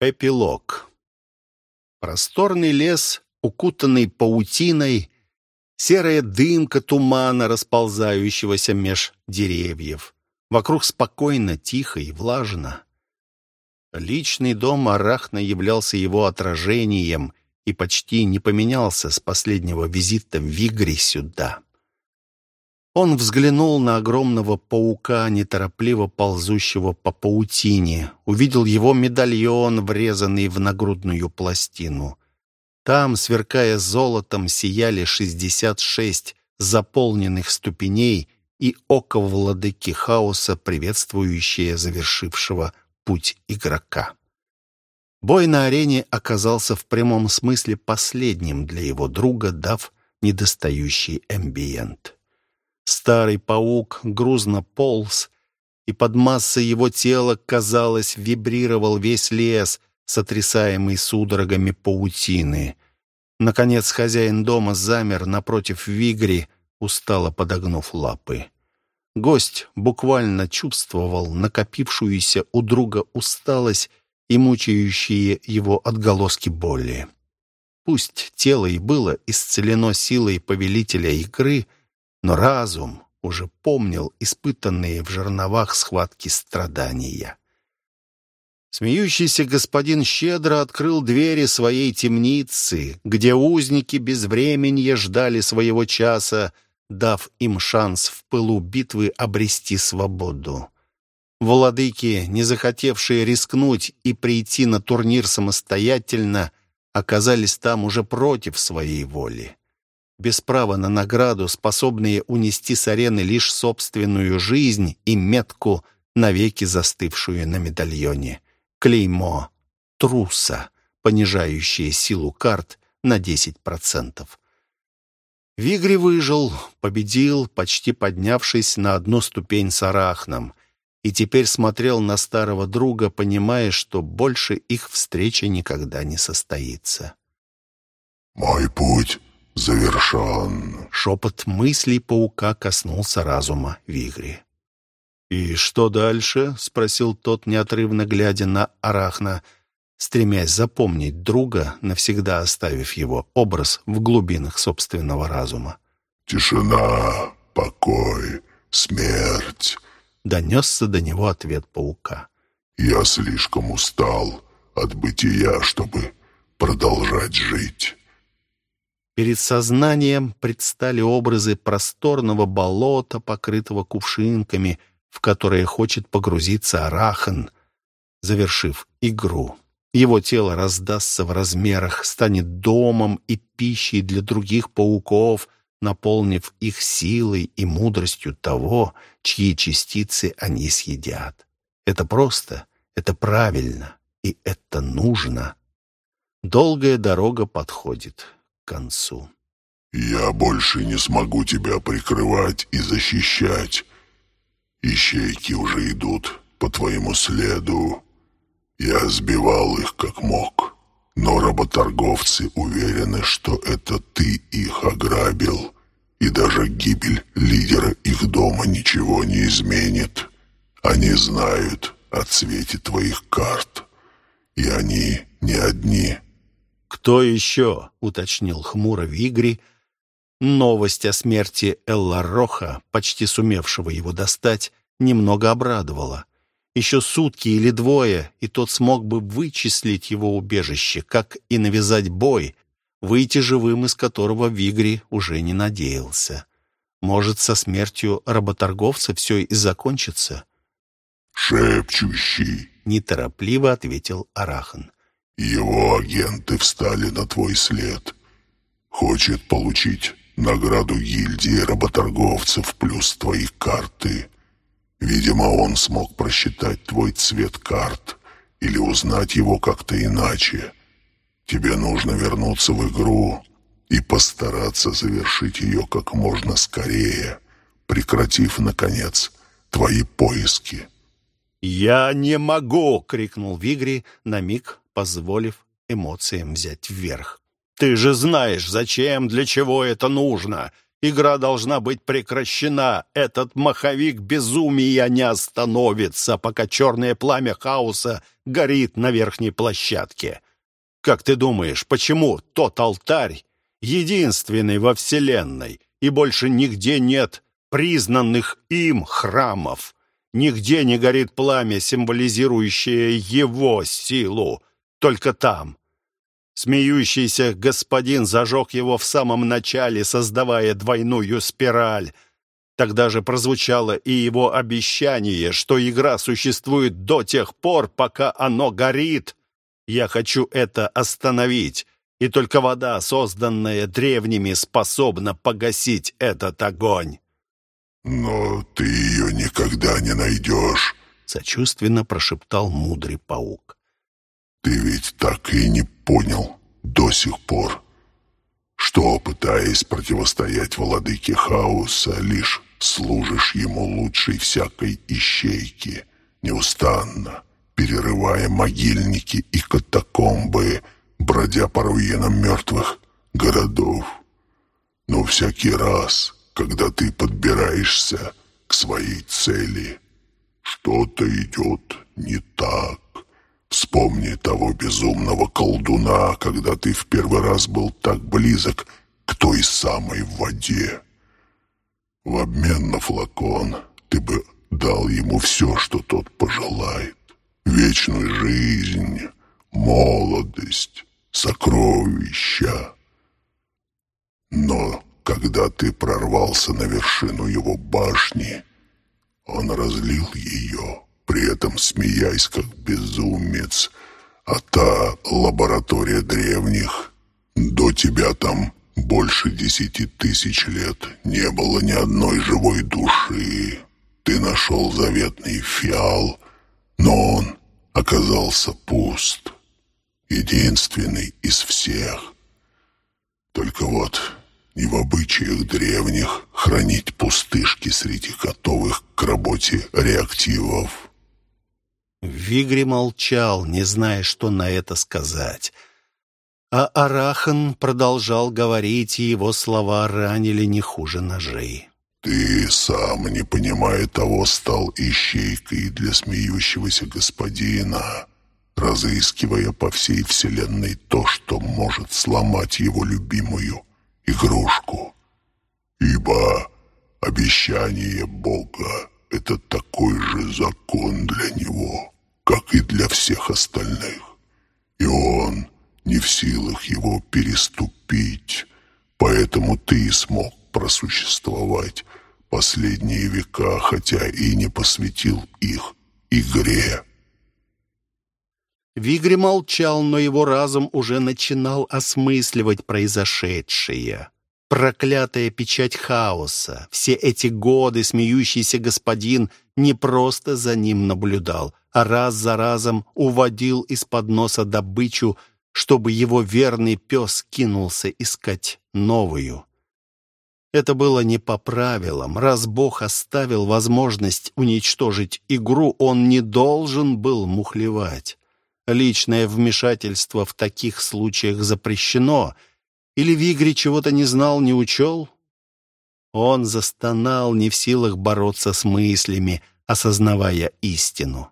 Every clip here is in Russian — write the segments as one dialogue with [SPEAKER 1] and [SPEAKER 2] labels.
[SPEAKER 1] Эпилог. Просторный лес, укутанный паутиной, серая дымка тумана, расползающегося меж деревьев. Вокруг спокойно, тихо и влажно. Личный дом Арахна являлся его отражением и почти не поменялся с последнего визита в Вигри сюда. Он взглянул на огромного паука, неторопливо ползущего по паутине, увидел его медальон, врезанный в нагрудную пластину. Там, сверкая золотом, сияли шестьдесят шесть заполненных ступеней и око владыки хаоса, приветствующее завершившего путь игрока. Бой на арене оказался в прямом смысле последним для его друга, дав недостающий эмбиент. Старый паук грузно полз, и под массой его тела, казалось, вибрировал весь лес, сотрясаемый судорогами паутины. Наконец хозяин дома замер напротив Вигри, устало подогнув лапы. Гость буквально чувствовал накопившуюся у друга усталость и мучающие его отголоски боли. Пусть тело и было исцелено силой повелителя игры — но разум уже помнил испытанные в жерновах схватки страдания. Смеющийся господин щедро открыл двери своей темницы, где узники безвременья ждали своего часа, дав им шанс в пылу битвы обрести свободу. Владыки, не захотевшие рискнуть и прийти на турнир самостоятельно, оказались там уже против своей воли без права на награду, способные унести с арены лишь собственную жизнь и метку, навеки застывшую на медальоне. Клеймо труса, понижающее силу карт на 10%. Вигри выжил, победил, почти поднявшись на одну ступень с Арахном, и теперь смотрел на старого друга, понимая, что больше их встреча никогда не состоится.
[SPEAKER 2] «Мой путь завершен».
[SPEAKER 1] Шепот мыслей паука коснулся разума Вигри.
[SPEAKER 3] «И что дальше?» — спросил тот, неотрывно глядя на Арахна, стремясь запомнить друга, навсегда оставив его образ в глубинах собственного разума.
[SPEAKER 2] «Тишина, покой, смерть», —
[SPEAKER 1] донесся до него ответ паука.
[SPEAKER 2] «Я слишком устал от бытия, чтобы продолжать жить».
[SPEAKER 1] Перед сознанием предстали образы просторного болота, покрытого кувшинками, в которое хочет погрузиться Арахан, завершив игру. Его тело раздастся в размерах, станет домом и пищей для других пауков, наполнив их силой и мудростью того, чьи частицы они съедят. Это просто, это правильно и это нужно. Долгая дорога подходит концу.
[SPEAKER 2] «Я больше не смогу тебя прикрывать и защищать. Ищейки уже идут по твоему следу. Я сбивал их как мог, но работорговцы уверены, что это ты их ограбил, и даже гибель лидера их дома ничего не изменит. Они знают о цвете твоих карт, и они не одни».
[SPEAKER 1] «Кто еще?» — уточнил хмуро Вигри. Новость о смерти Элла Роха, почти сумевшего его достать, немного обрадовала. Еще сутки или двое, и тот смог бы вычислить его убежище, как и навязать бой, выйти живым из которого Вигри уже не надеялся. Может, со смертью работорговца все и закончится?
[SPEAKER 2] «Шепчущий», —
[SPEAKER 1] неторопливо ответил Арахан.
[SPEAKER 2] Его агенты встали на твой след. Хочет получить награду гильдии работорговцев плюс твои карты. Видимо, он смог просчитать твой цвет карт или узнать его как-то иначе. Тебе нужно вернуться в игру и постараться завершить ее как можно скорее, прекратив, наконец, твои поиски.
[SPEAKER 1] «Я не могу!» — крикнул Вигри, на миг позволив эмоциям взять вверх. «Ты же знаешь, зачем, для чего это нужно. Игра должна быть прекращена. Этот маховик безумия не остановится, пока черное пламя хаоса горит на верхней площадке. Как ты думаешь, почему тот алтарь единственный во Вселенной, и больше нигде нет признанных им храмов? Нигде не горит пламя, символизирующее его силу. Только там, Смеющийся господин зажег его в самом начале, создавая двойную спираль. Тогда же прозвучало и его обещание, что игра существует до тех пор, пока оно горит. Я хочу это остановить, и только вода, созданная древними, способна погасить этот огонь.
[SPEAKER 2] «Но ты ее никогда не найдешь», —
[SPEAKER 1] сочувственно прошептал мудрый паук.
[SPEAKER 2] Ты ведь так и не понял до сих пор, что, пытаясь противостоять владыке хаоса, лишь служишь ему лучшей всякой ищейки, неустанно перерывая могильники и катакомбы, бродя по руинам мертвых городов. Но всякий раз, когда ты подбираешься к своей цели, что-то идет не так. Вспомни того безумного колдуна, когда ты в первый раз был так близок к той самой воде. В обмен на флакон ты бы дал ему все, что тот пожелает. Вечную жизнь, молодость, сокровища. Но когда ты прорвался на вершину его башни, он разлил ее при этом смеясь как безумец. А та лаборатория древних, до тебя там больше десяти тысяч лет не было ни одной живой души. Ты нашел заветный фиал, но он оказался пуст. Единственный из всех. Только вот и в обычаях древних хранить пустышки среди готовых к работе реактивов.
[SPEAKER 1] Вигри молчал, не зная, что на это сказать. А Арахан продолжал говорить, и его слова ранили не хуже ножей.
[SPEAKER 2] «Ты сам, не понимая того, стал ищейкой для смеющегося господина, разыскивая по всей вселенной то, что может сломать его любимую игрушку. Ибо обещание Бога это такой же закон для него, как и для всех остальных. И он не в силах его переступить, поэтому ты и смог просуществовать последние века, хотя и не посвятил их игре.
[SPEAKER 1] Вигри молчал, но его разум уже начинал осмысливать произошедшее. Проклятая печать хаоса. Все эти годы смеющийся господин не просто за ним наблюдал, а раз за разом уводил из-под носа добычу, чтобы его верный пес кинулся искать новую. Это было не по правилам. Раз Бог оставил возможность уничтожить игру, он не должен был мухлевать. Личное вмешательство в таких случаях запрещено — или Вигри чего-то не знал, не учел? Он застонал, не в силах бороться с мыслями, осознавая истину.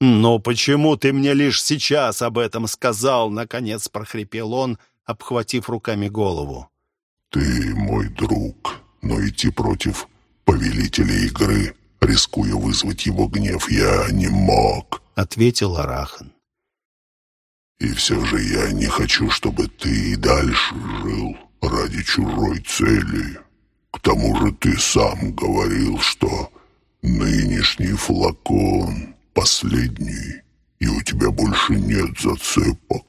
[SPEAKER 1] «Но почему ты мне лишь сейчас об этом сказал?» Наконец прохрипел он, обхватив руками голову.
[SPEAKER 2] «Ты мой друг, но идти против повелителя игры, рискуя вызвать его гнев, я не мог», —
[SPEAKER 1] ответил Арахан.
[SPEAKER 2] И все же я не хочу, чтобы ты и дальше жил ради чужой цели. К тому же ты сам говорил, что нынешний флакон последний, и у тебя больше нет зацепок.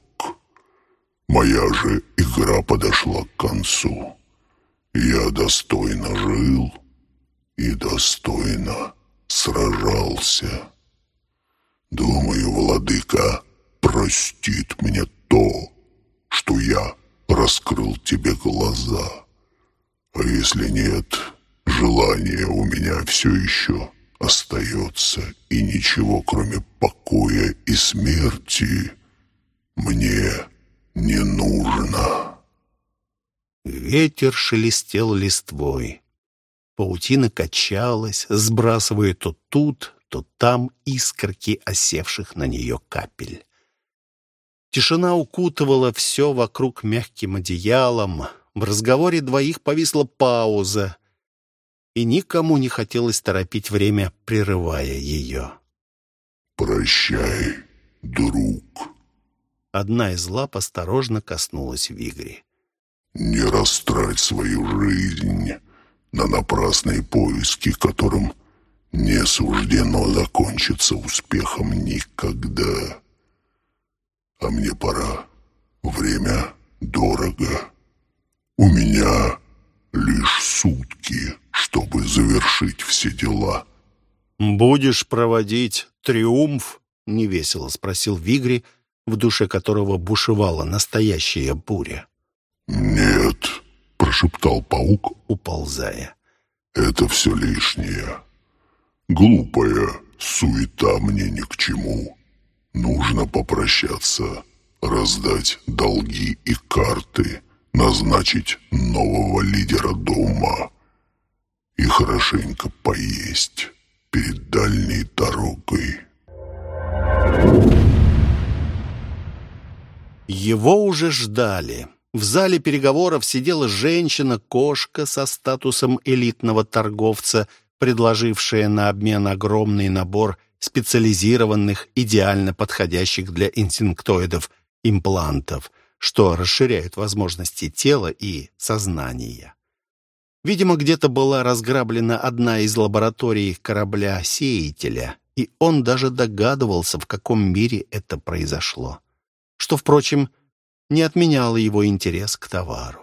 [SPEAKER 2] Моя же игра подошла к концу. Я достойно жил и достойно сражался. Думаю, владыка простит мне то, что я раскрыл тебе глаза. А если нет, желание у меня все еще остается, и ничего, кроме покоя и смерти, мне не нужно».
[SPEAKER 1] Ветер шелестел листвой. Паутина качалась, сбрасывая то тут, то там искорки осевших на нее капель. Тишина укутывала все вокруг мягким одеялом. В разговоре двоих повисла пауза, и никому не хотелось торопить время, прерывая ее.
[SPEAKER 2] «Прощай, друг».
[SPEAKER 1] Одна из лап осторожно коснулась Вигри.
[SPEAKER 2] «Не растрать свою жизнь на напрасные поиски, которым не суждено закончиться успехом никогда. А мне пора. Время дорого. У меня лишь сутки, чтобы завершить все дела».
[SPEAKER 1] «Будешь проводить триумф?» — невесело спросил Вигри, в душе которого бушевала настоящая буря.
[SPEAKER 2] «Нет», — прошептал паук,
[SPEAKER 1] уползая.
[SPEAKER 2] «Это все лишнее. Глупая суета мне ни к чему. Нужно попрощаться, раздать долги и карты, назначить нового лидера дома и хорошенько поесть перед дальней дорогой».
[SPEAKER 1] Его уже ждали. В зале переговоров сидела женщина-кошка со статусом элитного торговца, предложившая на обмен огромный набор специализированных, идеально подходящих для инстинктоидов имплантов, что расширяет возможности тела и сознания. Видимо, где-то была разграблена одна из лабораторий корабля-сеятеля, и он даже догадывался, в каком мире это произошло. Что, впрочем, не отменяло его интерес к товару.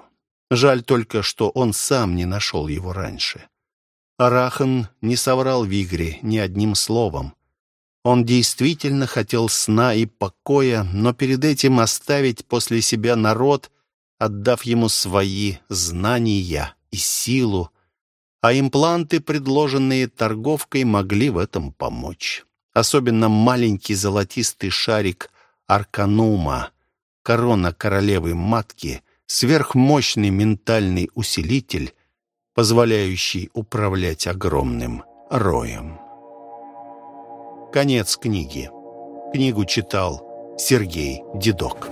[SPEAKER 1] Жаль только, что он сам не нашел его раньше. Арахан не соврал Вигре ни одним словом. Он действительно хотел сна и покоя, но перед этим оставить после себя народ, отдав ему свои знания и силу, а импланты, предложенные торговкой, могли в этом помочь. Особенно маленький золотистый шарик Арканума, корона королевы-матки, сверхмощный ментальный усилитель, позволяющий управлять огромным роем. Конец книги. Книгу читал Сергей Дедок.